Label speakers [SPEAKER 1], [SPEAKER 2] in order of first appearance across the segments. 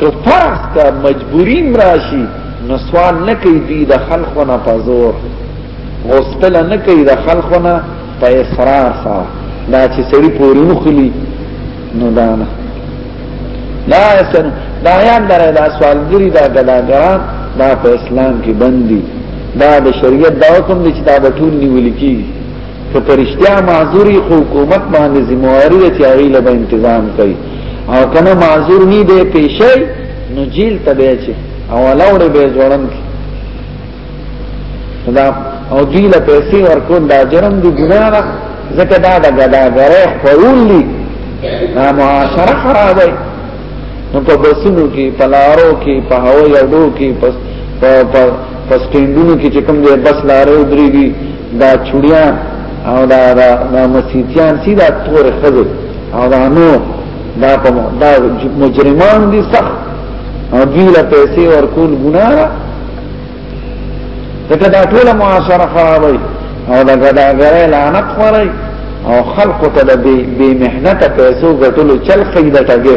[SPEAKER 1] که فرض کا مجبوریم راشي نو سوال نه کوي دوی د خلکو نه په زور غوستل نه کوي د خلکو نه په اصرار سره دا چې سړي پورې وخلی نو دا نه لا اسن دا یان درې دا سوالګری دا ګداګران دا په اسلام کې بندي دا د شریعت دا حکم دي چې دا بټول نیول کیږي که پرشتیا معذوری خو حکومت باندې ذمہواری ده چې هغه له تنظیم کوي او کنه معذور نه دی پیشي نو جیل ته به چې او لاوړې به ځوړن دا او دی له پیسې ورکول دا جرم دی ګناه ده ځکه دا د ګداګره خورول دي دا معاشره خرابه نو په بسونو کې په لارو کې په هوایي اډو کې په پس کېندونو کې چې کوم دی بس لارې ودرېږي دا چوړیان او دا دا, دا مسیتیان سي دا تور خزه او دا نو دا په دا مجرمان دي سخت او دوی له پیسې ورکول ګناه ده دا ټول معاشره خرابوي او دا ګډاګرې لعنت خوري او خلق ته د بی محنت پیسو ګټلو چل خیده ټګي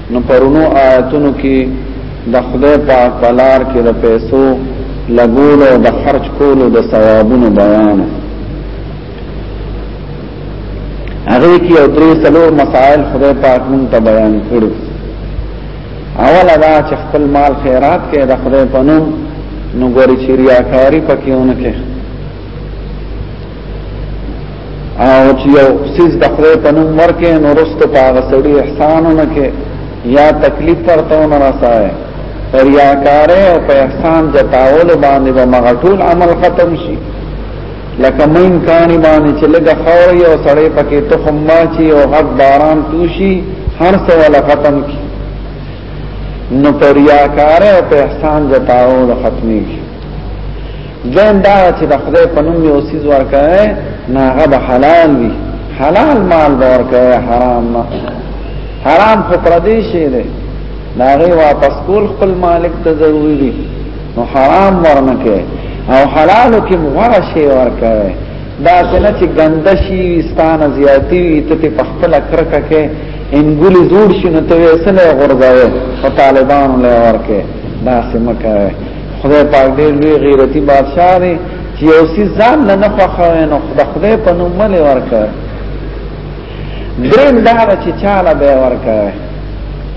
[SPEAKER 1] نو پرونو آیاتونو کې د خدای پاک بلار کې د پیسو لګول او د خرج کولو د ثوابونو بیان هغه کې او درې څلور مسائل خدای پاک مون ته بیان کړو اول دا چې خپل مال خیرات کې د خدای په نوم نو ګوري چې ریاکاری پکې ونه کې او چې یو سیز د خدای په نوم ورکې نو رستو په هغه سړي احسانونه کې یا تکلیف ورته نه رسای ریاکارې او په احسان جتاول باندې به مغټول عمل ختم شي لکه مین کانی باندې چې لګه خور یو سړی پکې تخم ماچی او غد باران توشي هر څه ولا ختم کی نو پر ریاکارې او په احسان جتاول ختمي شي دویم دا چې د خدای په نوم یو سیز ورکوي نه هغه به حلال وي حلال مال به ورکوي حرام نه حرام خو پردی شي دی دا غي واپس کول خپل مالک ته ضروری دي نو حرام ورنکه او حلال کې مغره شي ورکوي دا څنګه چې ګنده شي ستانه زیاتی وي ته په خپل کرکه کې انګولي جوړ شي نو ته یې سره غورځوي او طالبانو له ورکه دا سمکه خدای پاک دې لوی غیرتی بادشاہ دی چې یو سي ځان نه نه خوښوي نو خدای خدای په نوم ملي ورکړي دریم دا چې چاله به ورکړي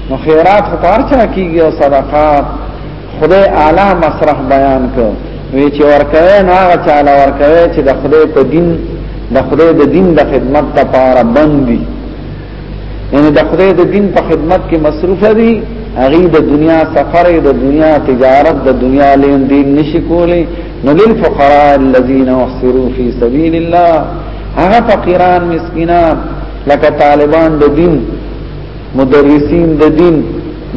[SPEAKER 1] نو خیرات خو پارچا کیږي او صدقات خدای اعلی مسرح بیان کړ وی چې ورکوي نه هغه چاله ورکوي چې د خدای په دین د خدای د دین د خدمت لپاره بندي یعنی د خدای د دین په خدمت کې مصروف دي هغه د دنیا سفر د دنیا تجارت د دنیا لین دین نشي کولی نو للفقراء الذين احصروا في سبيل الله هغه فقیران مسکینان لکه طالبان د دین مدرسین د دین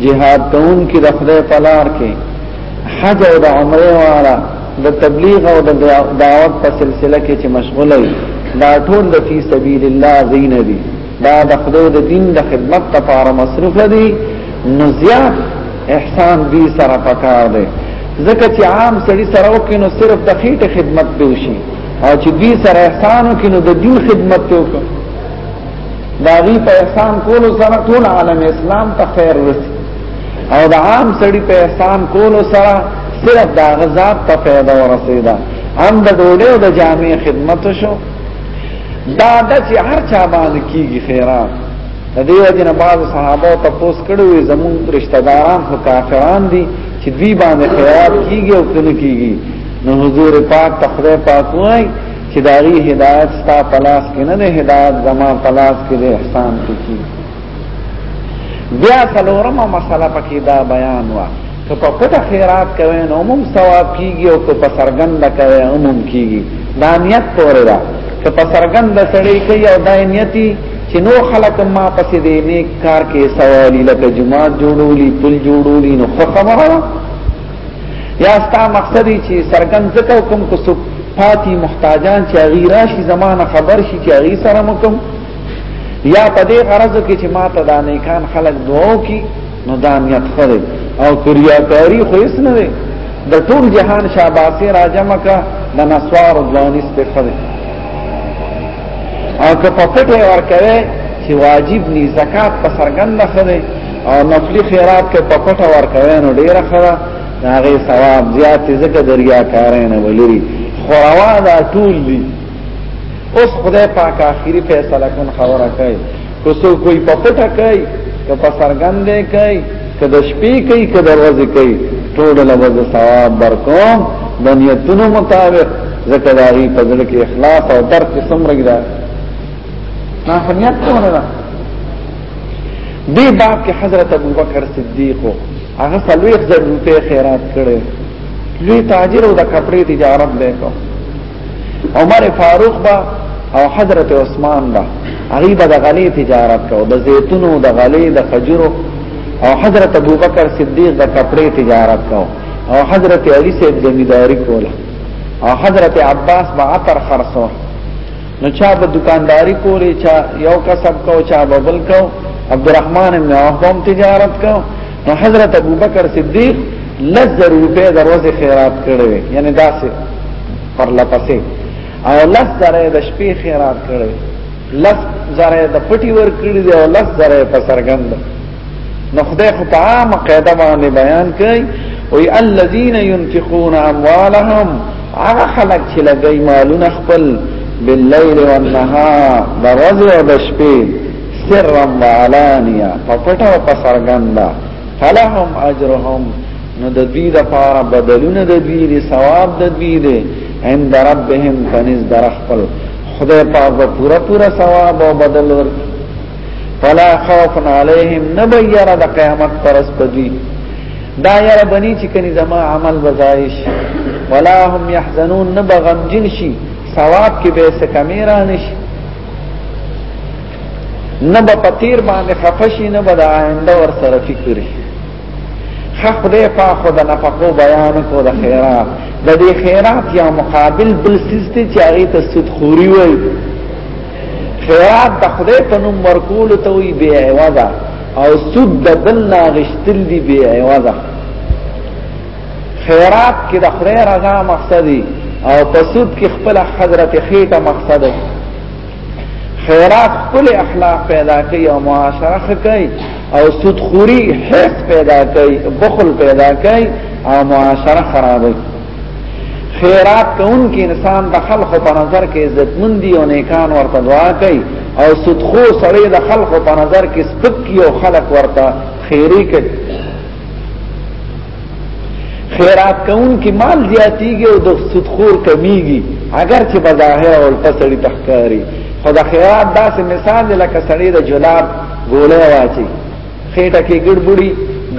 [SPEAKER 1] جهاد کون کی د خدای په لار کې حج او د عمره والا د تبلیغ او د دعوت په سلسله کې چې مشغول وي دا ټول د فی سبیل الله زین دي دا د خدای د دین د خدمت لپاره مصروف دي نو زیات احسان دې سره پکار دی ځکه چې عام سړي سره وکړي نو صرف د خېټه خدمت به وشي او چې دې سره احسان وکړي نو د دین خدمت وکړي داغي په احسان کولو سره ټول عالم اسلام ته خیر رسي او د عام سړي په احسان کولو سره صرف دا غزاد ته پیدا ورسیدا هم د ډوډۍ او د جامع خدمت شو دا د چې هر چا باندې کیږي خیرات د دې وجنه بعض صحابه ته پوس کړو زمون رشتہ داران خو کافران دي چې دوی باندې خیرات کیږي او کنه کیږي نو حضور پاک تخره پاک وای چې دا غي هدایت ستا پلاس کې نه نه هدایت زما پلاس کې دې احسان کوي بیا څلورمه مسله پکې دا بیان وا که په پټه خیرات کوي نو موږ ثواب کیږي او که په سرګند کوي عموم کیږي دا نیت پورې ده که په سرګند سړی کوي او دا نیتی چې نو خلک ما پسې دې نیک کار کې سوالي لکه جمعه جوړولي پل جوړولي نو خو خبره یا ستا مقصد چې سرګن زکو کوم کو سو پاتی محتاجان چې غیرا شي زمانہ خبر شي چې غی سره مکم یا په دې غرض کې چې ما ته دا نه کان خلق دوو کی نو دا نیت خره او کریا کاری خو اس نه د ټول جهان شاباسي راجمه کا د نسوار ځواني استفاده او که په پټه ورکوي چې واجب ني زکات په سرګند خره او نفلی خیرات کې په پټه ورکوي نو ډیره خره هغه ثواب زیات ځکه دریا کارینه ولري خوروا دا ټول دي اوس خدای پاک اخیری فیصله کون خبره کوي کو سو کوئی په پټه کوي که په سرګندې کوي که د شپې کوي که د ورځې کوي ټول له وځ ثواب برکوم د نیتونو مطابق ځکه دا غي په ځل کې اخلاص او درک څومره ده نه فنیت څومره ده دې باب کې حضرت ابوبکر صدیق هغه سلوي زر روپے خیرات کړي لوی تاجر او د کپڑے تجارت دی کو عمر فاروق با او حضرت عثمان با هغه به د غلې تجارت کو د زیتونو د غلې د خجرو او حضرت ابوبکر صدیق د کپڑے تجارت کو او حضرت علی سید زمیداری کوله او حضرت عباس با عطر خرصو نو چا به دکانداری کولی چا یو کسب کو چا به بل کو عبدالرحمن ابن عوف هم تجارت کو نو حضرت ابوبکر صدیق لزر روپے دروازه خیرات کړي یعنی داسې پر لپسې او لس زره د شپې خیرات کړي لس زره د پټي ور کړی دی او لس زره په سرګند نو خدای خو په عام قاعده باندې بیان کوي وی الذين ينفقون اموالهم هغه خلک چې لګي مالونه خپل بالليل والنهار دروازه او د شپې سرا وعلانيا په پټه او په سرګنده فلهم اجرهم نو د دوی د پاره بدلونه د دوی دي ثواب د دوی دي عند ربهم فنز درخل خدای پاک به پورا پورا ثواب او بدل ورکړي فلا خوف علیهم نبیر د قیامت پرس پدوی دا یره بنی چې کني زما عمل بزایش ولا هم يحزنون نبغم جنشي ثواب کې به څه کمی را نشي نه به پتیر باندې خفشي نه به د آینده ور سره فکر شي حق دې په خود نه پکو بیان کو د خیرات د دې خیرات یا مقابل بل سیستي چې هغه ته سود خوري وي خیرات د خدای په نوم ورکول ته وی بی عوضا او سود د بلنا غشتل دی بی عوضا خیرات کې د خدای رضا مقصد دی او په سود کې خپل حضرت خېټه مقصد دی خیرات خپل اخلاق پیدا کوي او معاشره کوي او سود خوري حس پیدا کوي بخل پیدا کوي او معاشره خرابوي خیرات کون کې انسان د خلکو په نظر کې عزت مندي او نیکان ورته دعا کوي او صدقو سړی د خلکو په نظر کې سپک کی او خلق ورته خیری کوي خیرات کون کې مال زیاتیږي او د صدقور کمیږي اگر چې بظاهر او الفسړی تخکاری خو د خیرات داسې مثال لکه سړی د جلاب ګوله واچي خېټه کې ګډبړي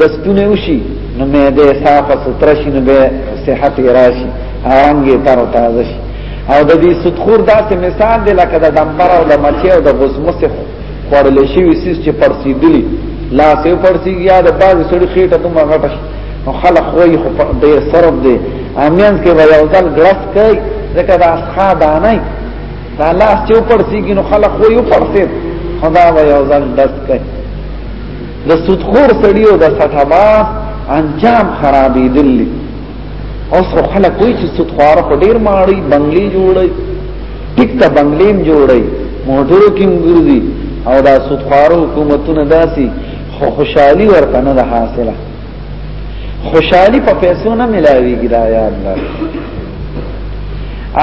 [SPEAKER 1] دستونه وشي نو مې دې صافه ستر شي نو به صحت راشي هرنګي تر تازه شي او د دې ستخور داسې مثال دی لکه د دمبر او د مچې او د غزمس خوړل شي وسیس چې پرسیدلی لا سه پرسیږي یا د باز سړي خېټه دومره غټه شي نو خلق وایي خو ډېر سرب دی امینس کې وایي او ځل ګلاس کوي ځکه دا ښه دانه دا لاس چې پړسیږي نو خلک خو یو پړسي خدا به یو ځل دست کوي د سودخور سړی او د سټاباس انجام خرابې دلی اوس خو خلک کوئی چې سودخوار په ډیر ماړی بنگلي جوړي ټیک ته بنگلیم جوړي موټرو کې ګرځي او دا سودخوار حکومتونه داسي خو خوشحالي ورته نه حاصله خوشحالی په پیسو نه ملاویږي دا یاد لر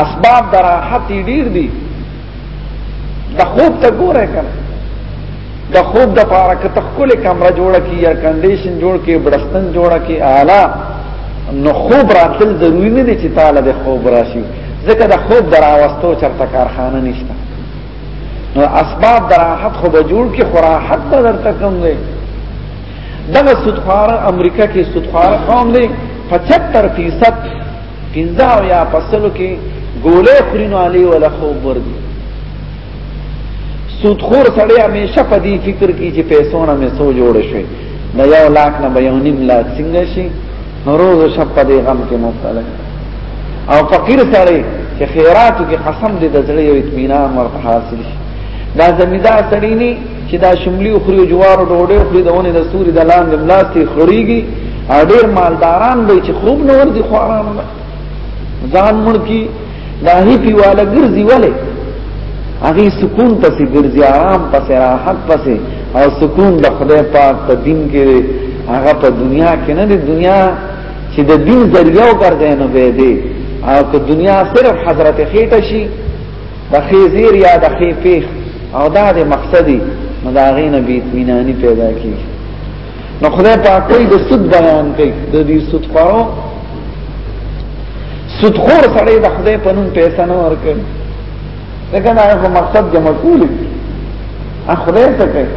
[SPEAKER 1] اسباب د راحت ډیر دي د خوب ته ګوره کنه د خوب د پاره که تخکل کمره جوړه کی یا کنډیشن جوړ کی بڑستن جوړه کی اعلی نو خوب راتل ضروری نه دي چې تعالی د خوب راشي ځکه د خوب دراوستو چرته کارخانه نشته نو اسباب دراحت خو به جوړ کې خراحت به درته کوم دی دغه سودخواره امریکا کې سودخواره قوم دی 75 فیصد پنځه او یا پسلو کې ګولې خورینو علی ولا خوب ورګي سودخور سړی همیشه په دې فکر کې چې پیسو نه مې سو جوړ شي نه یو لاک نه به یو نیم لاک څنګه شي نو روز شپ په دې غم کې مبتلا او فقیر سړی چې خیراتو کې قسم دې د زړه یو اطمینان ورته حاصل شي دا زمیدار سړی نه چې دا شملي او خري جوار ډوډۍ خري دونه د سوري د لاندې ملاستي خړيږي اډیر مالداران به چې خوب نه ورځي خواران نه ځان مړ کی دا هی پیواله ګرځي وله هغه سکون پسې ګرځي آرام پسې راحت پسې او سکون د خدای پاک په دین کې هغه په دنیا کې نه دی دنیا چې د دین ذریعہ وګرځي نه به دی او که دنیا صرف حضرت خېټه شي د خیزیر یا د خی پیخ او دا د مقصدی نو دا غینه بیت مینانی پیدا کی نو خدای پاک کوئی د سود بیان کوي د دې سود خورو سود خور سره د خدای په نوم پیسې نه ورکړي لکه دا یو مقصد جمع کولی اخره ته کوي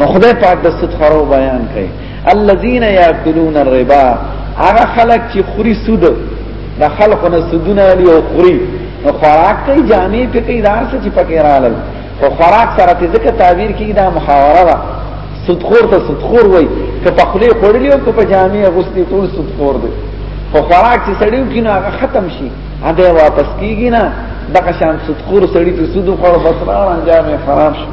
[SPEAKER 1] نو خدای پاک د سود خورو بیان کوي الذين ياكلون الربا هغه خلک چې خوري سود د خلکو نه سودونه لري او خوري نو خوراک کوي جامې په کې دار څه چې پکې رااله خو خوراک سره ته ځکه تعبیر کیږي دا محاوره ده سودخور ته سودخور وای که په خله خورلی او که په جامې غوستي ټول سودخور دي خو خوراک چې سړیو کې نه هغه ختم شي هدا واپس کیږي نه دغه شان سودخور سړی ته سود خور بسران جامې خراب شي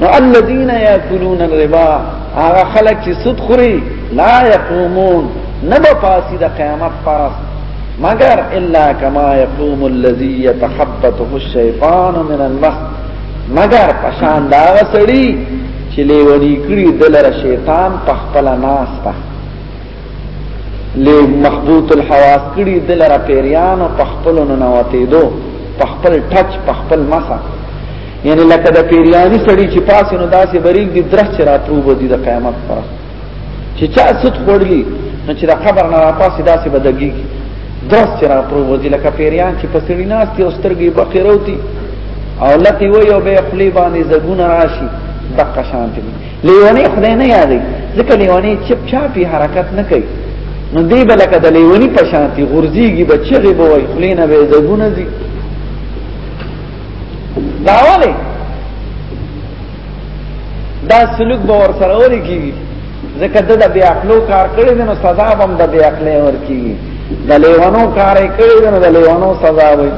[SPEAKER 1] نو الذين ياكلون الربا هغه خلک چې سود خوري لا يقومون نبا فاسد قیامت پرس مگر الا كما يقوم الذي يتخبطه الشيطان من المس مگر پشان دا سړي چې لیونی کړی دلر شیطان په خپل ناس په لی مخبوط الحواس کړی دلر پیریان په خپل ننوتیدو په خپل ټچ په خپل مسه یعنی لکه د پیریانی سړی چې پاسې نو داسې بریګ دي درخ چې راتروب دي د قیامت پر چې چا ست خورلی نو چې د قبر نه راپاسې داسې بدګي درخ چې راتروب دي لکه پیریان چې پسړی ناشتي او سترګې بقیروتی او لتی وی او به خپل باندې زګونه راشي دقه شانتي لیونی خدای نه یادې ځکه لیونی چپ چاپی حرکت نه کوي نو دی بلکه د لیونی په شانتي غورځيږي بچي غي بوي خلینه به زګونه دي داواله دا سلوک به ور سره وري کیږي ځکه د بیا خپل کار کړی نو سزا هم د بیا خپل ور کیږي د لیوانو کار کړی نو د لیوانو سزا وي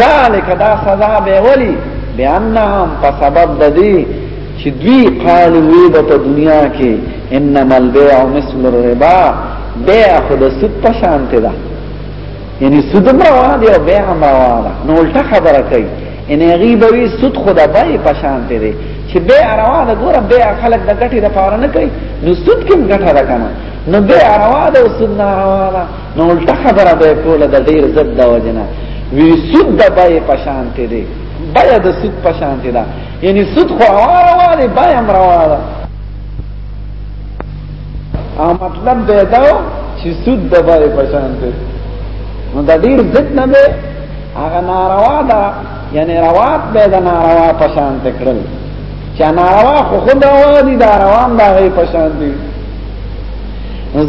[SPEAKER 1] ذالک دا سزا به ولي بیانهم په سبب د دې چې دوی قال وی په دنیا کې انما البيع مثل الربا بيع خود سود په شان ته ده یعنی سود روانه دی او بیا هم روانه نو الټه خبره کوي ان غیبه وی سود خدا بای پشان ته دی چې بیا روانه ګور بیا خلک د ګټې د پاره نه کوي نو سود کوم ګټه ده کنه نو بیا روانه او سود نه روانه نو الټه خبره به کوله د ډیر زد دا وجنه وی سود د بای پشان ته دی بای د سود پشان ته ده یعنی سود خو روانه بای هم روانه او مطلب دی دا چې سود د باندې پشان دی نو دا ډیر ضد نه دی هغه ناروا ده یعنی روات به دا ناروا پشان تکړل چې ناروا خو خود روا دي دا روان دا غي پشان دي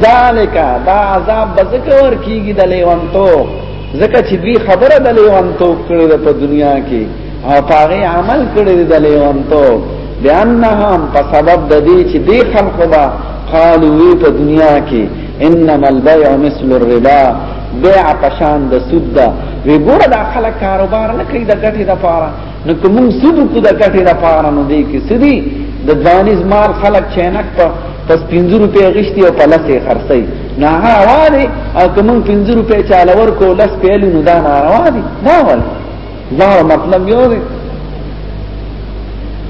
[SPEAKER 1] ذالک دا عذاب بذکر کیږي د لیوانتو ځکه چې دوی خبره د لیوانتو کړې په دنیا کې او پاغي عمل کړی د لیونتو بیانهم په سبب د دې چې دی خلق با قالو په دنیا کې انما البيع مثل الربا بيع پشان د سود دا وی ګوره دا خلک کاروبار نه کوي د ګټې د پاره نو کوم سود کو د ګټې د پاره نو دی کې سدي د ځانیز مال خلک چینک په پس 50 روپے غشتي او په لسه خرڅي نه هوا دي او کوم 50 روپے چالور کو لس پیلو نو دا نه هوا دي دا ول یو مطلب یو دی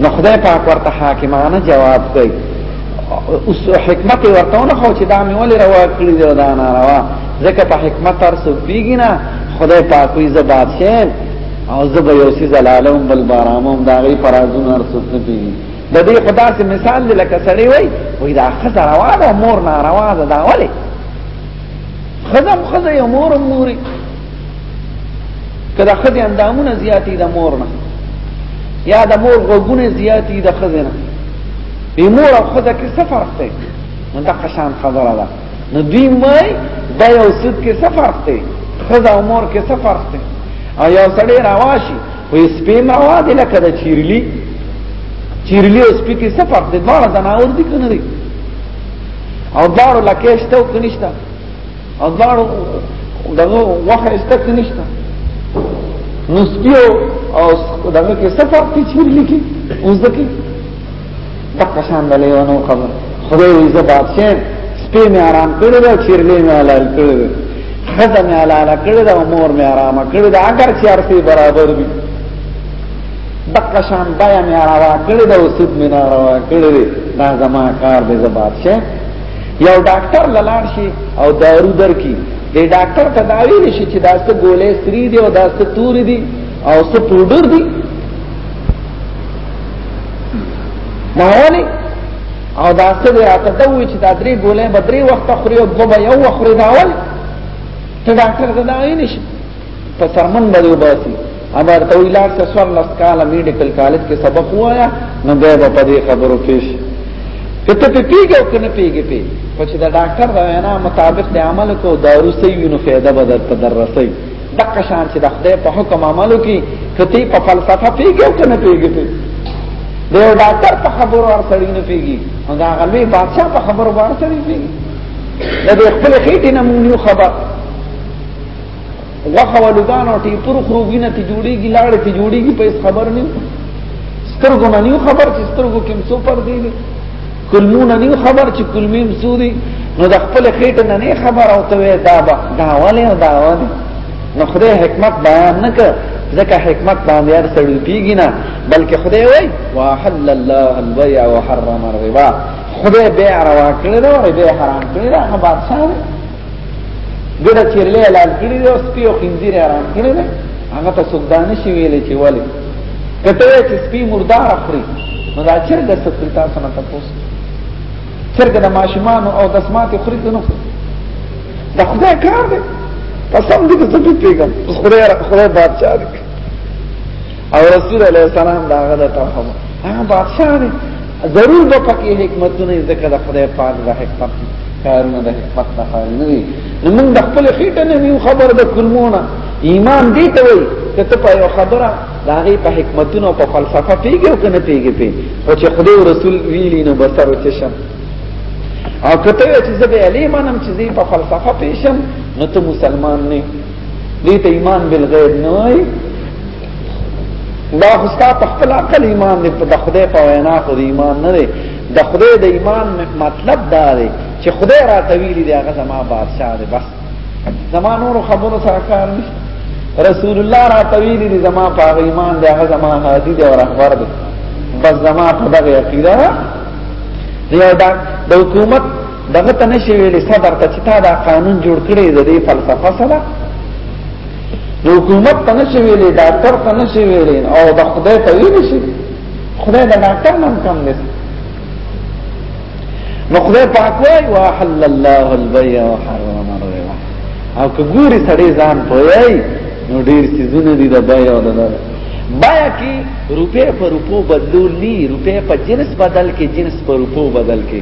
[SPEAKER 1] نو خدای پاک ورته حاکمانه جواب کوي اوس حکمت ورته نه خو چې دا مې ولې روا کړی دی دا نه روا ځکه په حکمت تر څو پیګی نه خدای پاک وي زه بادشاہ او زه به یو سی زلالم بل بارامم دا غي پرازونه تر څو پیګی د دې خدا سي مثال دی لکه سړی وای وای دا خزر روا ده مور نه روا ده دا ولې خزم خزه یو مور موري کله خدای اندامونه زیاتی د مور نه یا د مور غوګونه زیاتی د خدای نه د مور او خدای کې څه فرق دی نو دا قشان خبره ده نو دوی مې د یو سود کې څه فرق دی خدای او مور کې څه فرق دی او یو سړی راواشي وې سپې مروا دي لکه د چیرلی چیرلی او سپې کې څه فرق دی دواړه زناور دي کنه دي او دواړو لکه شته او کنيشته او دواړو دغه وخه استک نشته نسبیو او دغه کې صفه کې چیر لیکي اوس دکی تک شان دلې ونه خبر خدای یې زبات شه سپې مې آرام کړی دا چیرلې مې حلال کړی خزه مې حلال کړی دا مور مې آرام کړی دا اگر چې ارسي برابر وي تک شان بیا مې آرام کړی دا اوسد مې نه آرام کړی دا زما کار دې زبات شه یو ډاکټر لاله شي او دارو درکې دی ډاکټر ته دا ویل شي چې دا څه ګولې سری دی او دا څه تور دی او څه پودر دی ناولی او دا څه دی راته ته وی چې دا درې ګولې به درې وخت خوري او دوه یو وخت خوري دا ول ته ډاکټر ته دا ویل شي په سرمن باندې وباسي امر ته ویلار څه سوار لس کال میډیکل کالج کې سبق وایا نو بیا به په دې خبرو پیش کته په پیګه او کنه پیګه پی خو چې دا ډاکټر دا وینا مطابق د عمل کو دارو سی وینو فایده به درته درسي دغه شان چې د خدای په حکم عملو کې کته په فلسفه پیګه او کنه پیګه پی د ډاکټر په خبرو ور سړی نه پیګي هغه غلوی بادشاہ په خبرو ور سړی پیګي د خپل خېټې نه مونږ خبر غوخه ولدان او ټیپور خروګینه تی جوړیږي لاړې تی جوړیږي په خبر نه سترګو نه نیو خبر چې سترګو کې څو پر دی کلمون نه نیو خبر چې کلمیم څو دی نو د خپل خېټه نه نه خبر او ته دا با دا ولې او دا ولې نو خدای حکمت بیان نه کړ ځکه حکمت باندې هر سړی پیږي نه بلکې خدای وای واحل الله البيع وحرم الربا خدای بيع روا کړی دا بيع حرام کړی دا بادشاہ ګډه چیرلې اعلان کړی دی او سپي او خنزیر اعلان کړی دی هغه ته سودانه شي ویلې چې ولی کته چې سپي مردار اخري نو دا چرګه ستل تاسو نه تاسو چرګه د ماشومان او د سماعت اخري نو دا خدای کار دی قسم دې ته څه پیګم خدای خدای بادشاہ دی او رسول الله سلام دا هغه ته هغه بادشاہ دی ضرور به پکې حکمتونه ذکر د خدای پاک د حکمت کارونه د حکمت نه خالي نه وي نو موږ د خپل خېټه نه یو خبر د کلمونه ایمان دې ته وي چې ته په یو خبره دا غي په حکمتونو او په فلسفه پیږي او کنه پیږي پی او چې خدای او رسول ویلی نو بسر او چشم او کته چې زه به علي منم چې زه په فلسفه پیشم نو ته مسلمان نه دې ته ایمان بالغیب نه وای دا خوستا په خپل عقل ایمان دی په خدای په وینا خو دی ایمان نه دی د خدای د ایمان مطلب دا دی چې خدای را تویلی دی هغه زما بادشاہ دی بس زما نور خبرو سره کار نشته رسول الله را تویلی دی زما په ایمان دی هغه زما هادي دی او رهبر دی بس زما په دغه عقیده دی دا د حکومت دغه تنه شی ویلې صدر ته چې تا دا قانون جوړ کړی د دې فلسفه سره د حکومت ته نشي ویلې ډاکټر ته نشي ویلې او د خدای ته ویلې شي خدای د ډاکټر نن کم دی نو خدای پاک وای وحل الله البيع وحرم الربا او که ګوري سړی ځان پوي نو ډیر سيزونه دي د بای او د نه بای کی روپې په روپو بدلول ني روپې په جنس بدل کې جنس په روپو بدل کې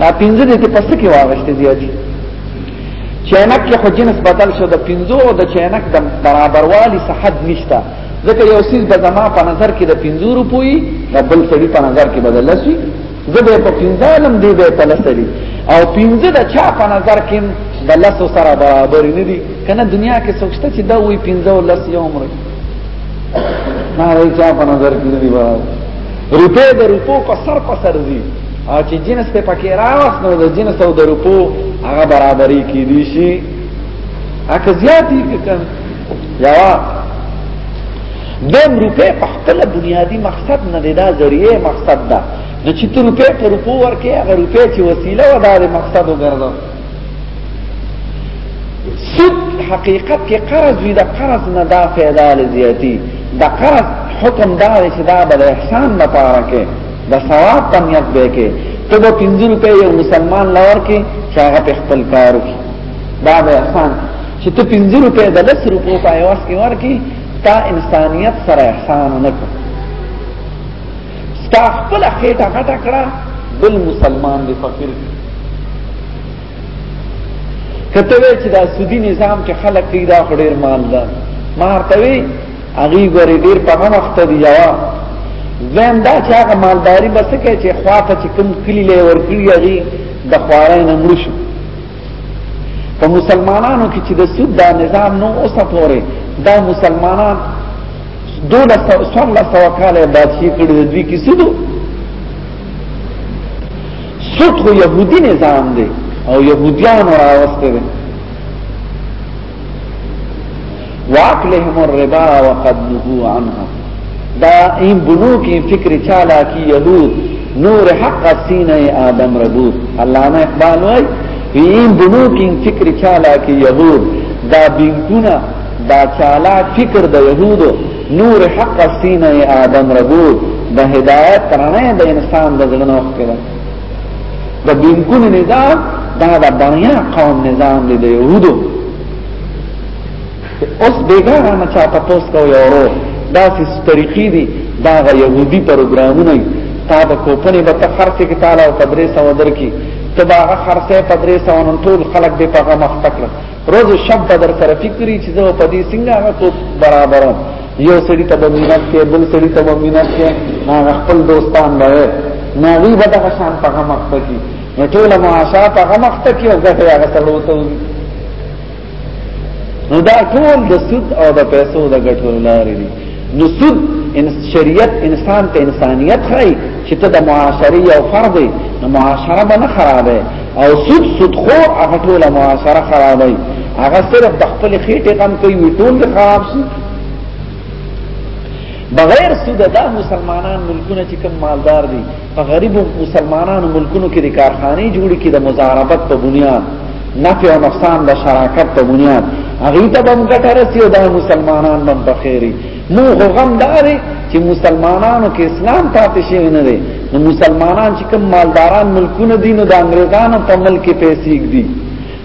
[SPEAKER 1] دا پنځه دې ته پس کې واغشته زیاتی چینک کې خو جنس بدل شو د پنځو او د چینک د برابروالی صحت نشته ځکه یو سیز به زما په نظر کې د پنځو روپوي د بل سړي په نظر کې بدل شي زه به په پنځه لم دی به په لسړي او پنځه د چا په نظر کې د لسو سره برابر نه دي کنه دنیا کې څوکشته چې دا وی پنځه او لس یو عمر نه راځي په نظر کې نه دي برابر روپې د روپو په سر په سر دي او چې جنس ته پکې راوس نو د جنس او د روپو هغه برابرۍ کې دي شي اګه زیاتی کړه یا دم روپې په خپل بنیادی مقصد نه دی دا ذریعه مقصد ده د چې ته روپې پر روپو ورکې هغه روپې چې وسیله و دا د مقصد وګرځو سود حقیقت کې قرض وي د قرض نه دا فایده لزیاتی د قرض حکم دا چې دا بل احسان نه پاره کې د ثواب تمیت به کې ته به 50 روپے یو مسلمان لور کې چې هغه په خپل کار وکړي دا به احسان چې ته 50 روپے د 10 روپو په ایواز کې ورکی تا انسانیت سره احسان نه کړ تا خپل خېټه غټه کړه بل مسلمان دی فقیر کته وی چې دا سودی نظام کې خلک دی دا خډیر مال ده ما ورته وی هغه ګوري ډیر په هغه وخت دی یا زم دا چې هغه مالداری بس کې چې خواته چې کم کلی لې ورکړي هغه د خوارې نه مړ شو په مسلمانانو کې چې د سود دا نظام نو اوسه پورې دا مسلمانان دوله سوال سوال کاله بادشي کړي د دوی کې سودو سود خو يهودي نظام دی او يهوديان راوسته دي واکلهم الربا وقد نهوا عنها دا این بنو کی فکر چالا کی یهود نور حق سینه آدم ربوس علامه اقبال وای این بنو کی فکر چالا کی یهود دا بینکونه دا چالا فکر د یهودو نور حق سینه آدم ربو د هدایت ترانه د انسان د زړه نوښت کړه د بینکون نظام دا د دنیا قوم نظام دی د یهودو اوس بیګا نه چا تاسو کو یو ورو دا سې طریقې دي دا غ يهودي پروګرامونه تا به کوپنې به تخرته کې تعالی او تدریس او درکې تبا خرسه پدریسه ونن ټول خلق دې په غمخ تکړه روز شب ته در سره فکرې چې زه په دې څنګه هغه څوک برابرم یو سړی ته بمینت کې بل سړی ته بمینت کې ما خپل دوستان به نه وی به دا شان په هغه مخته کې نو ټول معاشا په هغه مخته کې او ګټه هغه سره وته نو دا ټول د سود او د پیسو د ګټو لارې دي نو سود ان شریعت انسان ته انسانیت خای چې ته د معاشري او فرد نو معاشره به نه خرابه او سود سود خو هغه ټول معاشره خرابای هغه صرف د خپل خېټه غم کوي ټول خراب شي بغیر سود دا مسلمانان ملکونه چې کم مالدار دي په غریب مسلمانانو ملکونو کې د کارخانه جوړې کې د مزاربت په بنیاد نفع او نقصان د شراکت په بنیاد هغه ته بم ګټه رسي او د مسلمانانو بم بخیری نو غم دار چې مسلمانانو کې اسلام پاتې شي نه دی نو مسلمانان چې کوم مالداران ملکونه دي نو د انګريزانو په ملک کې پیسې دي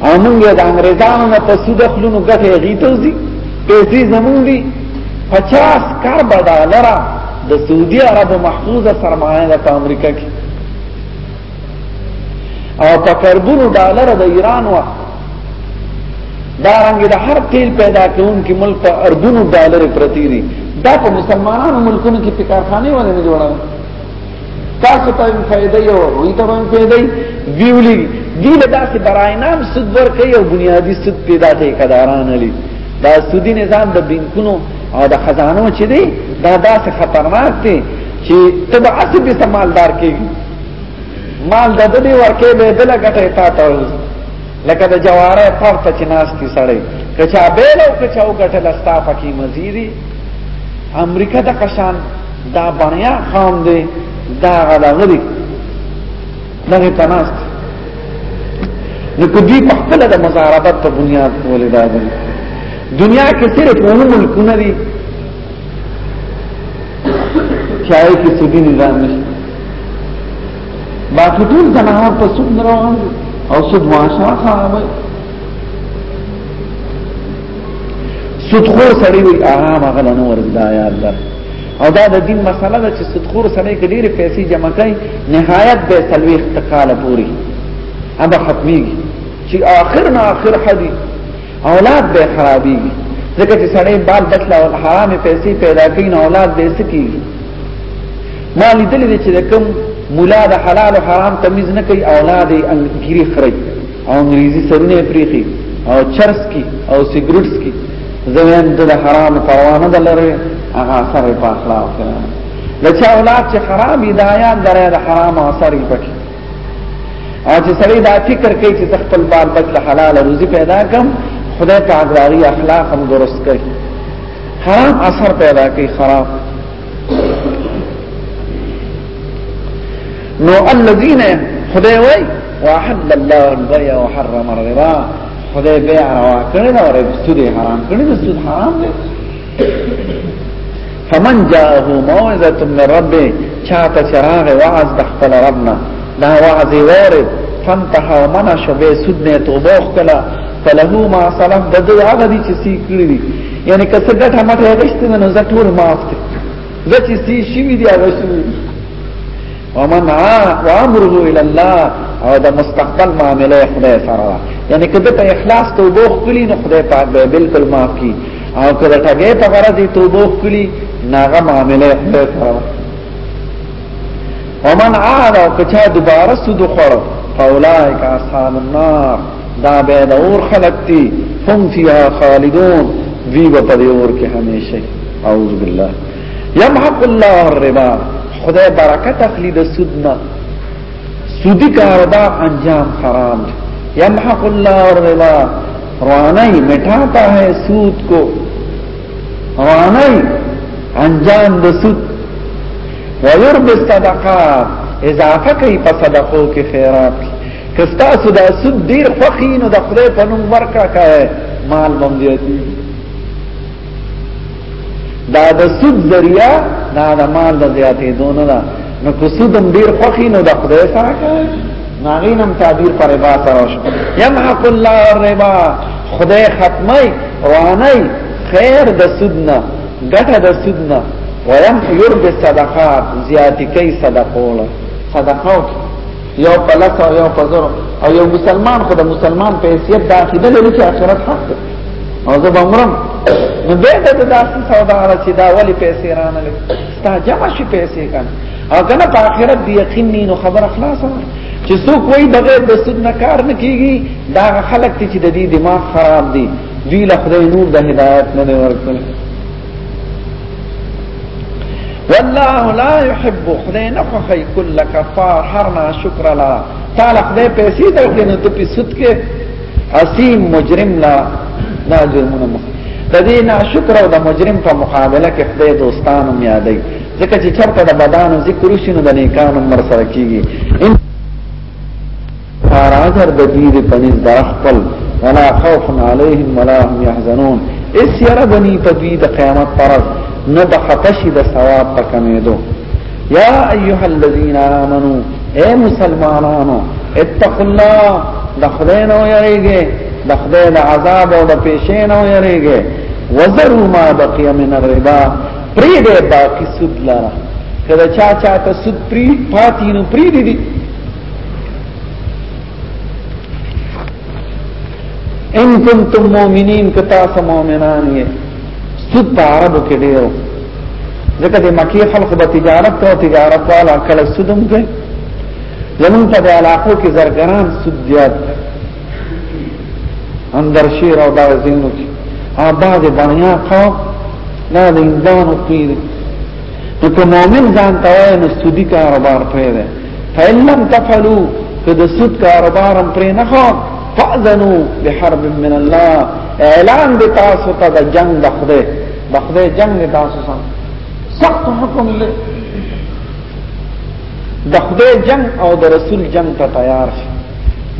[SPEAKER 1] او موږ د انګريزانو نه په سود خلونو ګټه غیتو دي پیسې زموږ دي 50 کرب ډالر د سعودي عربو محفوظه سرمایه ده په امریکا کې او په کربونو ډالر د ایران وا دا رنګ د هر تیل پیدا کوونکي ملک په اربونو ډالر پرتی دي دا په مسلمانانو ملکونو کې په کارخانه ولې نه جوړاو تاسو ته فائدې یو وي ته هم فائدې دیولې دی له داسې براینام سود ورکې او بنیادی سود پیدا ته کداران لري دا سودی نظام د بینکونو او د خزانو چې دی دا داسې خطرناک دی چې تبعث به مالدار کېږي مال د دې ورکه به دل غټه تا ته لکه د جواره پرته چې ناشتي سړی کچا به لو کچا وګټه لستا پکې مزيري امریکا د قشان دا بنیا خام دی دا غلا غری دغه تناست نو کدی په خپل د مزاربت ته بنیاد ولې دا دنیا کې صرف عموم الکونه دي چای کې سګي نظام نشته باقي ټول زناور په سود روان او سود واشا خراب سود خور سړی وي هغه هغه نه ورزدا یا الله او دا د دین مسله ده چې سود خور سړی کې ډېر پیسې جمع کوي نهایت به تلوي اختقال پوری هغه ختميږي چې آخر نه آخر حدیث اولاد به خرابي ځکه چې سړی بال بچلا او حرامه پیسې پیدا کوي نو اولاد به سکی ما لیدل دي چې کوم مولا د حلال او حرام تمیز نه کوي اولاد یې انګری خري او انګریزي سرونه پریخي او چرس کی او سیګریټس کی زمين د حرام پروانه دلره هغه اثر په اخلاق کړه لچا اولاد چې خراب هدايات درې د حرام اثر پکې او چې سړی دا فکر کوي چې خپل بال بچ له حلال روزي پیدا کم خدای په اغراري اخلاق هم درست کوي حرام اثر پیدا کوي خراب نو الذين خدای وای واحد الله البيع وحرم الربا خدای بيع روا کړی دا ورې سود حرام کړی دا سود حرام دی فمن جاءه موعظه من ربه چاته چراغ وعظ د خپل ربنا دا وعظ وارد فانتهى ومن شبه سدنه توبه وکړه فله ما سلف د دې هغه دي چې سې کړی دي یعنی کسه ګټه ماته غشته نه زه ټول معاف دي زه چې سې شي دي هغه شي ومن وامره الى الله او د مستقبل معاملې خدای سره یعنی کله ته اخلاص توبه خپلی نو خدای پاک به بالکل معاف کی او کله ټګې ته ورځي توبه خپلی ناغه معاملې خدای سره ومن عاد او کچا دوباره سود خور فاولائک اصحاب النار دا به د اور خلق تی هم فیها خالدون وی په دې اور کې همیشه اعوذ بالله يمحق الله الربا خدای برکت اخلي د سود نه سودی کاروبار انجام خراب دی يمحق الله الربا رواني مټاتا ہے سود کو رواني انجام د سود ويرب الصدقات اضافه کوي په صدقو کې خیرات کې کستا سودا سود ډیر فخین د خدای په نوم ورکا کړه مال بم دیتی دا د سود ذریعہ دا د مال د زیاتې دونه ده نو که سود هم ډیر خوخي نو د خدای سره کوي ناغین هم تعبیر پر ربا سره شو یمحق الله الربا خدای ختمي رواني خیر د سود نه ګټه د سود نه ويم يربي صدقات زیاتې کوي صدقوله صدقات یو پلس او یو پزر او یو مسلمان خو د مسلمان په حیثیت د عقیده لري چې آخرت حق دی او زه به عمرم نو به د داسې سودا را چې دا ولی پیسې رانه لګي ستا جمع شي پیسې کان او کنه په آخرت دی یقین نه نو خبر اخلاص وای چې څوک وای دغه د سود نه کار نه کیږي دا خلک چې د دې دماغ خراب دي دوی له خدای نور د هدایت نه ورکړي والله لا يحب خدای نه خوخی کل کفار هر نا شکر لا تعالی خدای پیسې درکې نه ته په سود کې عصیم مجرم لا دا جرمونه مخ د دې نا شکر او د مجرم په مقابله کې خدای دوستانو میادای ځکه چې چرته د بدانو ذکر شنو د نیکانو مر سره کیږي فارادر د دې د پنځ د خپل ولا خوف عليهم ولا هم يحزنون اس ير بني تدوی د قیامت پرز نه د خطش د ثواب په کمیدو یا ایها الذين امنوا اے مسلمانانو اتقوا الله د خدای نه یریږي د خدای د عذاب او د پیښې نه یریږي وزروا ما بقي من الربا پری دې باقی سود لاره کله چا چا ته سود پری پاتینو پری دي ان کنتم مؤمنین کتا سم مؤمنان یې سود په عربو کې ډیرو ځکه د مکی خلق به تجارت او تجارت والا کله سودم کوي زمون په علاقو کې زرګران سود زیات اندر شیر او دا زینو کې ا بعد بنیا خو نه د انسان او پیر نو که مؤمن ځان ته نو سودی کاروبار پرې ده فإن لم تفعلوا کد سود کاروبارم پرې نه خو فاذنوا بحرب من الله اعلان د تاسو ته د جنگ د خدای د خدای جنگ د تاسو سره سخت حکم دی د خدای جنگ او د رسول جنگ ته تیار شي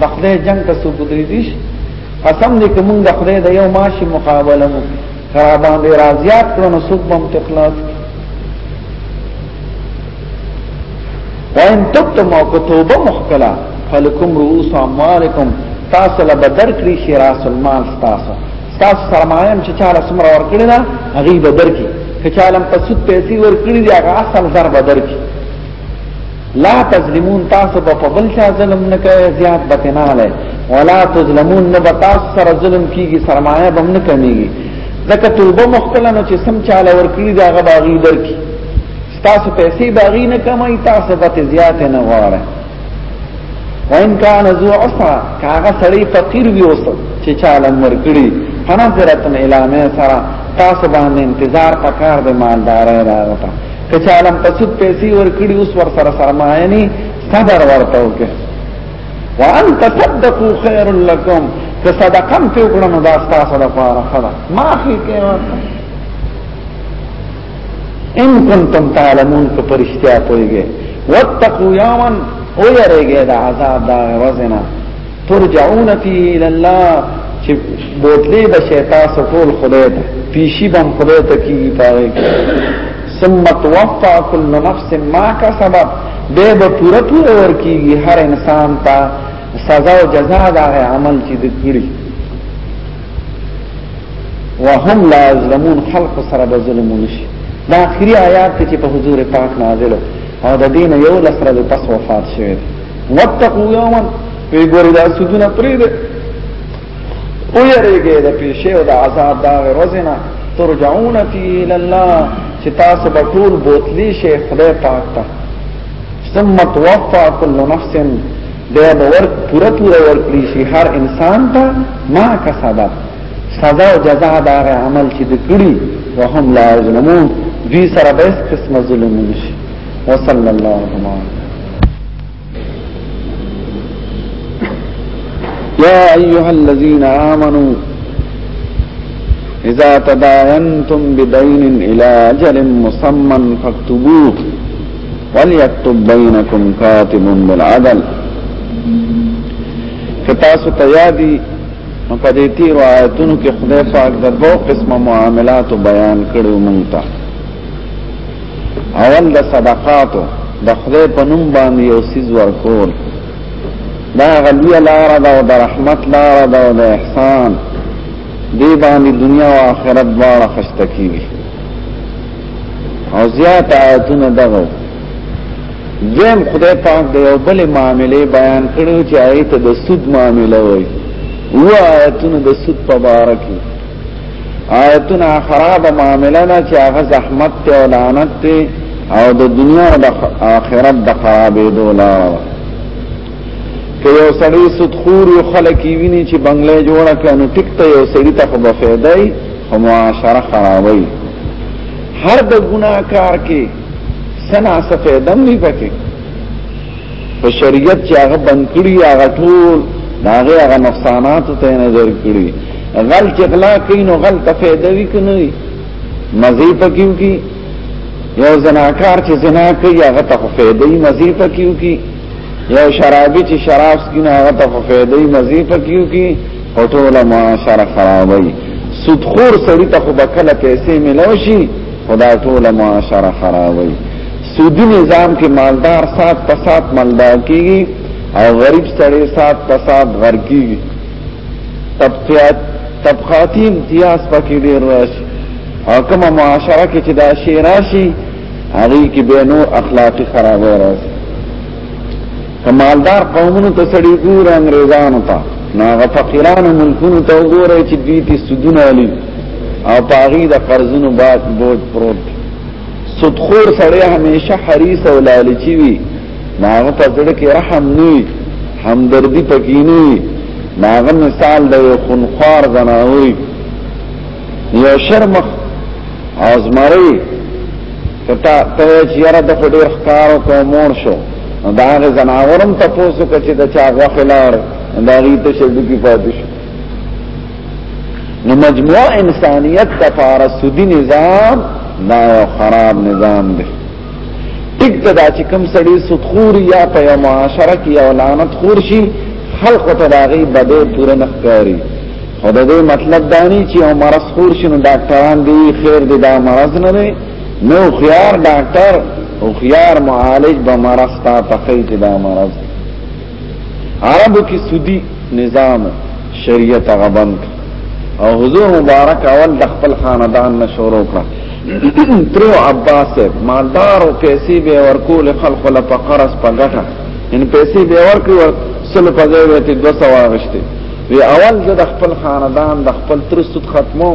[SPEAKER 1] د خدای جنگ ته څوک درېږي قسم دې کوم د خدای د یو ماشي مقابله مو خرابان دې راضیات کړو نو څوک بم تخلاص وان تبتم او کتوبه مخکلا فلکم رؤوس اموالکم تاسو له بدر کړی شي راس المال تاسو تاسو سرمایه چې چاله سمره ورکړی دا هغه بدر کی که چاله په سود پیسې ورکړی دی هغه اصل زر بدر کی لا تظلمون تاسو په بل چا ظلم نه کوي زیات بتنا لای ولا تظلمون نه تاسو سره ظلم کیږي سرمایه بم نه کمیږي ځکه توبه مختلنه چې سم چاله ورکړي دا غباغي درکې تاسو پیسې باغی نه کمای تاسو به زیات نه غواړئ وان کان ذو عسرا کاغه سړی فقیر وی اوس چې چاله مرګړي فنظرتن الی ما سرا تاسو باندې انتظار پکار د مالدار راغتا کچاله پسوت پیسې ورکړي اوس ور سره سرمایه نه صبر ورته وکړي وان تصدقوا خير لكم که صدقه په وکړم دا تاسو لپاره خدا ما خې کې ورته ان کنتم تعلمون که پرشتیا پویږي واتقوا یوما او یریږي د عذاب دا وزنا ترجعون فی الی الله چې بوتلې د شیطان سټول خدای ته پیشي بم خدای ته کیږي پاره ثم توفى كل نفس ما كسبت به به پورا پورا ورکیږي هر انسان ته سزا او جزا دا عمل چې د کړی وهم لا ظلمون خلق سره به ظلم ونشي دا اخري آیات چې په حضور پاک نازل او د دین یو لسره د پس وفات شوی واتقوا یوما وی ګور دا سودونه پرې ده او یریږي د پیښې او د عذاب دا ورځنه ترجعون فی الی الله چې تاسو به ټول بوتلی شي خدای پاک ته ثم توفى كل نفس دا به ورک پورا پورا ورکړي شي هر انسان ته ما کسبه سزا او جزاء دا عمل چې د کړی وهم لا یظلمون دوی سره به قسم ظلم نشي وصلی الله علیه یا ایها الذین آمنو اذا تداینتم بدین الى اجل مسمى فاكتبوه وليكتب بينكم كاتب بالعدل کتاسو تیادی نو په دې تیرو آیتونو کې خدای پاک د دوه قسمه معاملات بیان کړو مونږ ته اول د صدقاتو د خدای په نوم باندې یو سیز ورکول دا غلی لار ده او د رحمت لار ده او د احسان دی باندې دنیا او آخرت دواړه خشته کیږي او زیات آیتونه دغه زم خدای پاک د یو بل معاملې بیان کړو چې آیت د سود معاملې وایي و آیتونه د سود په اړه کې آیتونه خراب معاملې نه چې هغه زحمت ته او لعنت ته او د دنیا او د آخرت د خرابې دولا که یو سړی سود خور یو خلک ویني چې بنگلې جوړه کړي نو ټیک ته یو سړی ته خو بفیدای په معاشره خرابوي هر د ګناه کار کې سنا څه فائدہ نه پکې په شریعت چې هغه بند کړی هغه ټول هغه هغه نقصانات ته نظر کړی غل چې غلا کین او غل ته فائدہ وی کنه مزي پکیو کی یو زناکار چې زنا کوي هغه ته فائدې مزي پکیو کی یو شرابي چې شراب سکینه هغه ته په فائدې مزي پکيو کې ټوله معاشره خرابوي سودخور سړی ته خو بکله پیسې ملو شي خدا ټوله معاشره خرابوي سودی نظام کې مالدار سات په سات مالدار کیږي او غریب سړی سات په سات غر کیږي طبقات طبقاتی امتیاز پکې ډیر راشي او کومه معاشره کې چې دا شی راشي هغه کې به نور اخلاقی خرابې راځي کمالدار قومونو ته سړي ګور انګريزانو ته ناغه فقيرانو ملکونو ته وګورئ چې دوی تی سودونه علي او پاغي د قرضونو باد بوج پروت صدخور سړی همیشه حریص او لالچی وي ناغه په ځړ کې رحم نه همدردی پکې نه ناغه مثال د خونخوار زناوي یو شرم او زمری کتا ته چې یاره د ډېر ښکار کو مور شو دا هغه زناورم ته پوسو کچې د چا غوخلار دا غي ته شګو کې پاتې شو نو مجموع انسانیت د فارسودی نظام دا یو خراب نظام دی ټیک دا چې کم سړی سودخور یا په یو معاشره کې یو لعنت خور شي خلق ته داغي بده پوره نخکاری خو د دې مطلب دانی چې یو مرض خور شي نو ډاکټران دی خیر دی دا مرض نه دی نو خيار ډاکټر او خيار معالج به مرض تا تخیل دا مرض عربو کې سودی نظام شریعت غبند او حضور مبارک اول د خپل خاندان نشورو کړ تریو عباس مالدار او پیسې به ورکول خلق له فقرس په ګټه ان پیسې به ورکړي ور سل په ځای وته 200 واغشته وی اول زه د خپل خاندان د خپل تر سود ختمو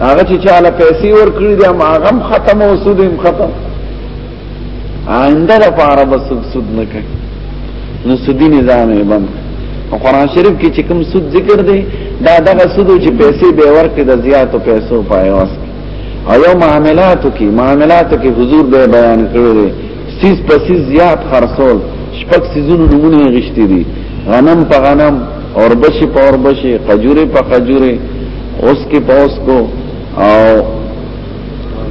[SPEAKER 1] هغه چې چاله پیسې ورکړي دي هغه ختمو سود هم ختم آئنده دا پارا بس سود نکر نو سودی نظام بند قرآن شریف کې چې کوم سود ذکر دی دا دغه سودو چې پیسې به ورکړي د زیاتو پیسو پای واس او یو معاملاتو کې معاملاتو کې حضور به بیان کړی دی سیس پسیس زیات خرصول شپک سیزونو نمونه غشتی دی غنم په غنم اور بشی په اور بشی قجوره په قجوره اوس کې په اوس کو او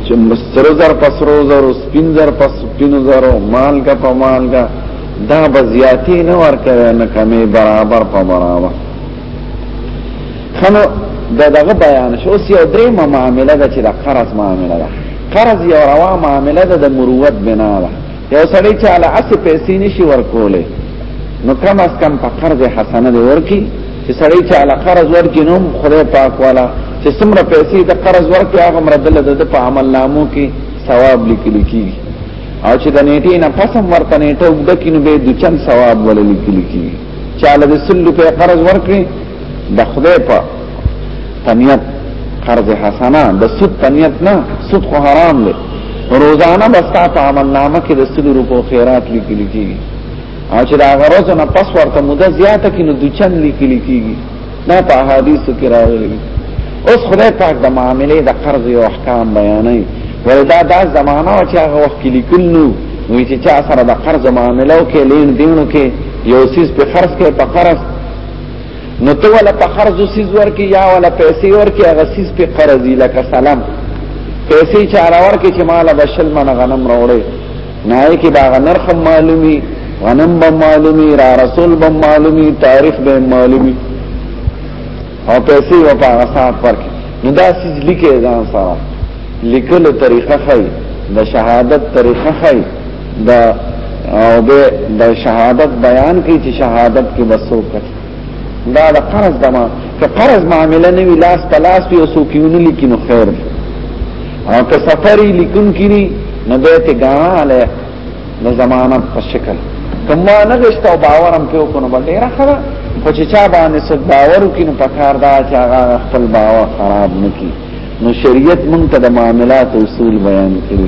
[SPEAKER 1] چې مستر زر پسرو زر سپین زر پس سپین زر مالګه په مالګه دا بزیاتی نه ورکوي نه کمی برابر په برابر خنو دا دغه بیان شو اوس یو درې معاملې ده چې د قرض معاملې ده قرض یو روا معاملې ده د مروت بنا ده یو سړی چې علا اسی پیسې نشي ورکولې نو کم از کم په قرض حسنه دی ورکی چې سړی چې علا قرض ورکی نو خدای پاک والا چې څومره پیسې د قرض ورکی هغه مردل د په عمل نامو کې ثواب لیکل کیږي او چې د نیټې نه پسم ورته نیټه وګدکینو به د چن ثواب ولې لیکل کیږي چې علا د سل روپې قرض ورکړي د خدای په پنیت قرض حسنه د سود پنیت نه سود خو حرام دی روزانه بستا په عمل نامه کې د سود روپو خیرات لیکل کیږي او چې دا غروز نه پس ورته مده زیاته کې نو دوچن لیکل کیږي دا په احادیثو کې راغلي اوس خدای پاک د معاملې د قرض او احکام بیانوي ولدا دا زمانہ چې هغه وخت کې لیکل نو وی چې چا سره د قرض معاملو کې لین دینو کې یو سیس په خرڅ کې په قرض نو ته ولا په قرض سیز ورکی یا ولا پیسې ورکی هغه سیز په قرض لکه سلام پیسې چاره ورکی چې مال بشل من غنم راوړې نه کې دا غنرخ معلومي غنم به معلومي را رسول به معلومي تاریخ به معلومي او پیسې و په هغه سات ورکی نو دا سیز لیکه ځان سره لیکلو طریقه خی د شهادت طریقه خی دا او به د شهادت بیان کوي چې شهادت کې بسو کړي دا د قرض دما که قرض معاملې نه وی لاس په لاس وي او سو کیونه لیکي نو خیر او که سفري لیکون کړي نو به ته ګاله د ضمانت په شکل کما نه غشت او باورم په کو نو باندې راخره خو چې چا باندې څه باور وکړي نو پکار دا چې هغه خپل باور خراب نکړي نو شریعت مونږ ته د معاملات اصول بیان کړي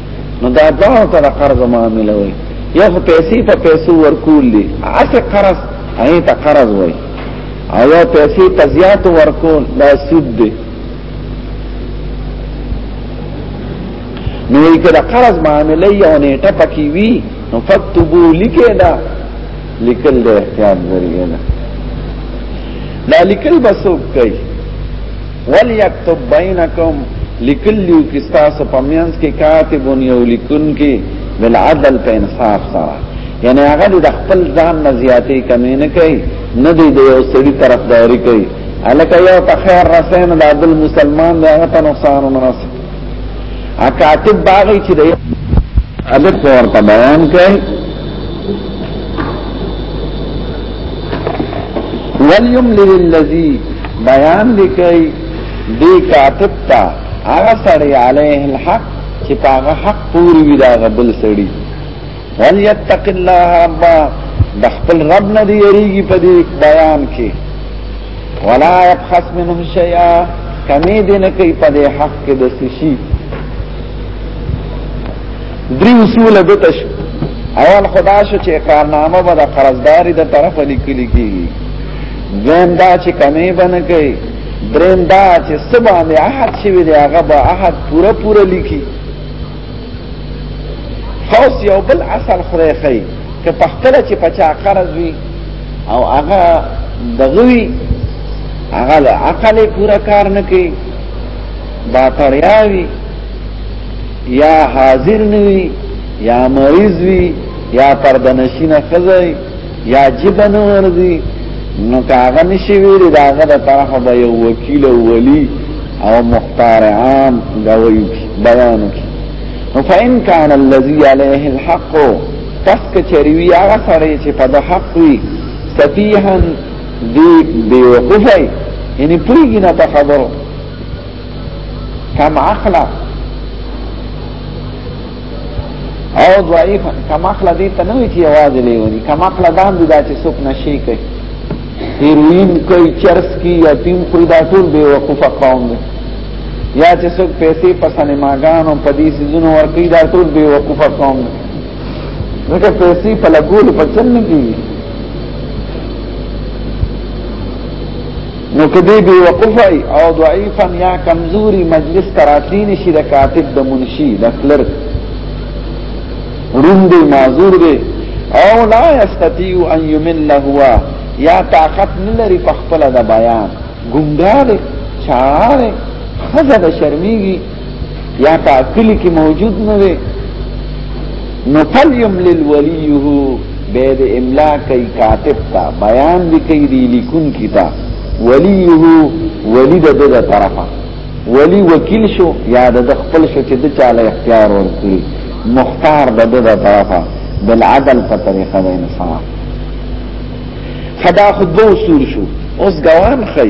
[SPEAKER 1] نو دا دعوه ته قرض معامله وي یو خو پیسې په پیسو ورکول دي اته قرض هغه ته قرض وي او یو پیسې په زیات ورکول دا سود دي نو یې کړه قرض معامله یو نیټه پکې وي نو فكتبو لیکه دا لیکل د احتیاط ذریعہ ده دا لیکل بسوب کوي وليكتب بينكم لكل يكستاس پمینس کې کاتب یو لیکون کې بالعدل په انصاف سره یعنی هغه د خپل ځان نه زیاتې کمی نه کوي نه دی د یو سړي طرفداري کوي الکه یو ته خیر رسین د عدل مسلمان دی هغه ته نقصان نه رسي اکاتب باغی چې دی الف ورته بیان کړي ولیم للذی بیان لیکي دی کاتب تا هغه سړی علیه الحق چې هغه حق پوری وی دا غبل سړی وليتق الله ابا د خپل رب نه دی یریږي په دې بیان کې ولا يبخس منه شيئا کمی دې نه کوي په دې حق کې د سشي درې اصول د تش اول خدا شو چې کارنامه به د قرضداري د طرف لیکل کیږي دویم دا چې کمی بنه کوي دریم دا چې سبا نه احد شوی دی هغه به احد پوره پوره لیکي خاص یو بل اصل خدای خی که په خپل چې پچا قرض وي او هغه دغوي هغه له عقل پورا کار نه کوي باطریاوي یا حاضر نوي یا مریض وي یا پردنشینه خزای یا جب نه ورځي نو کاغه نشي ویل دا هغه د طرف به یو وکیل ولی او مختار عام غوي بیان کی نو فإن كان الذي عليه الحق پس کچریوی هغه سره چې په د حق وي سفیها دی بیوقفه یعنی پویږي نه په خبرو کم عقله او ضعیف کمخله دې ته نه وي چې یوازې لیونی کمخله دا هم دا چې څوک نشي کوي هیروین کوي چرس کوي یا تیم خوري دا ټول بې وقوفه قوم دی یا چې څوک پیسې په سینماګانو په دې سيزونو ورکوي دا ټول بې وقوفه قوم دی ځکه پیسې په لګولو په څه نه کېږي نو کدی بی وقفای او ضعیفا یا کمزوری مجلس تراتلی نشی د کاتب د منشی د کلرک روم دی معذور دی او لا یستطیع ان یمل هو یا طاقت نلری په خپل د بیان ګنګار چاره خزه د شرمیږي یا په کلی کې موجود نه دی نو فل یملل ولیه به د املا کوي کاتب تا بیان دی کوي دی لیکون کیتا ولیه ولی د دغه طرفه ولی وکیل شو یا د خپل شو چې د چاله اختیار ورکړي مختار د دغه طرفه بل عدل په طریقه د انصاف فدا خود دو اصول شو اوس ګوان خی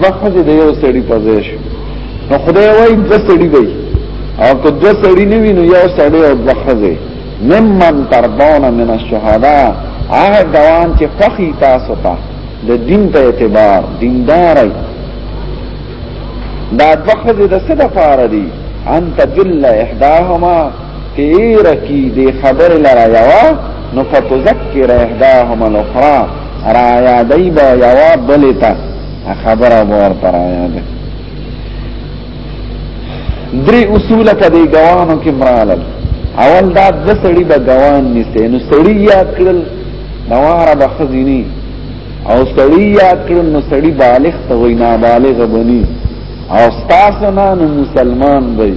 [SPEAKER 1] دوه خزه د یو سړی په ځای شو نو خدای وایي دوه سړی وي او که دوه سړی نه وي نو یو سړی او دوه خزه ممن ترضون من الشهداء هغه دوان چې فخی تاسو ته د دین په اعتبار دیندارای دا دوه خزه د څه لپاره دي ان تدل احداهما تیر کی دی خبر لرا یوا نو فتذکر احداهما الاخرى را یادی با یوا بلتا خبر او باور پر یادی درې اصول په دې ګوانو کې مرالل اول دا د سړی به ګوان نيسته نو سړی یاد کړل نواره به خزینی او سړی یاد کړل نو سړی بالغ ته وینا بالغ بنی او ستاسو نه مسلمان دی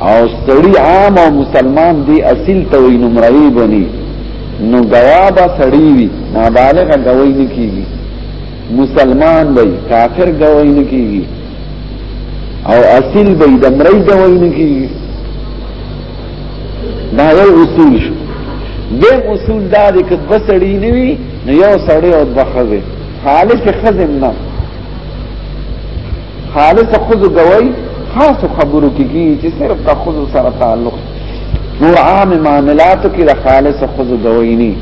[SPEAKER 1] او سړی عام او مسلمان دی اصل ته وي نمرې بني نو غوابه سړی وي نابالغ غوي نه کیږي مسلمان وي کافر غوي نه کیږي او اصل وي د مرې غوي نه کیږي دا یو اصول شو د اصول دا دی چې بسړی نه وي نو یو سړی او بخوي خالص خزم نه خالص خود گوئی خاص خبرو کی کی چې صرف د خود سره تعلق نور عام معاملاتو کې د خالص خود گوئی نه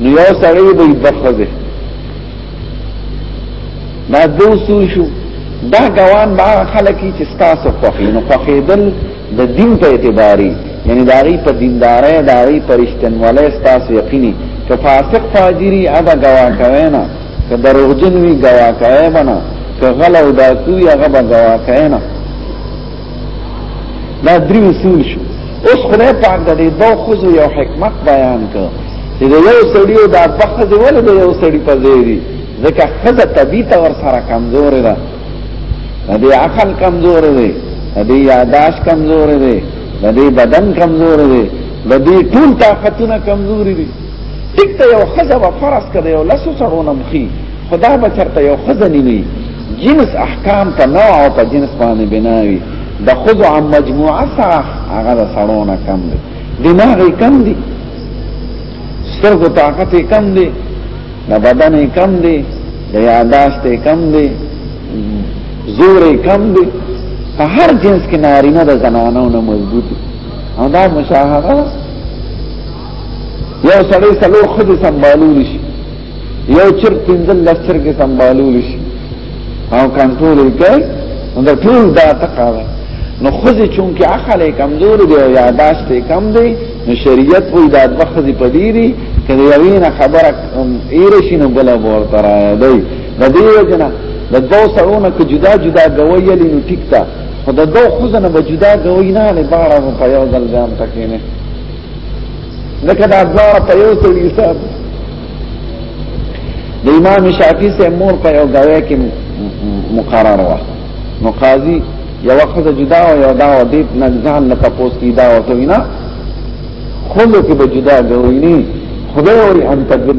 [SPEAKER 1] نو یو سړی به بخزه دا دو سو شو دا گوان با خلقی چې ستاسو خوخی نو خوخیدل د دین په اعتباری یعنی داغی په دینداره داغی پر اشتنواله ستاسو یقینی که فاسق فاجری ادا گوان کوینا که دروغجن وی گواکای بنا که غل او داکوی هغه به گواکای نه دا درې اصول شو اوس خدای پاک د دې دوه خو یو حکمت بیان کړ چې د یو سړی او د بخزه ولې د یو سړی په ځای دی ځکه خزه طبيعت ور سره کمزور ده د دې عقل کمزور دی د دې یاداش کمزور دی د دې بدن کمزور دی د دې ټول طاقتونه کمزوري دي ټیک ته یو خزه و فرض کړي یو لاسو سره نمخي خدا به چرته یو خزه نیوي جنس احکام ته نوع او په جنس باندې بناوي د خزو عن مجموعه سره هغه د سړونه کم دي دماغ کم دي سترګو طاقت کم دي د بدن کم دي د یاداشت کم دي زور کم دي په هر جنس کې نارینه د زنانو نه مضبوط او دا مشاهده یو سړی څلور خځې سمبالول شي یو چر پنځل لس چرګې سمبالول شي او کنټرول یې کوي نو د ټول دا تقا ده نو خځې چونکې عقل یې کمزور دی او یاداشت یې کم دی نو شریعت وایي دا دوه ښځې په دې دي که د یوې نه خبره ایره شي نو بله به ورته رایه دی د دې وجه نه د دوو سړو نه که جدا جدا ګوی یلي نو ټیک ده خو د دوو ښځو نه به جدا ګوی نه هلې باره به په یو ځل ځان ته کېنې لکه دا دوار په یو سړي صاحب د امام شافعي سه مور په یو غوي کې مقرر و نو قاضي یو وخت جدا او یو دا او دې نه ځان نه تاسو کی دا او ته نه خلو کې به جدا غوي نه خدای او ان تدل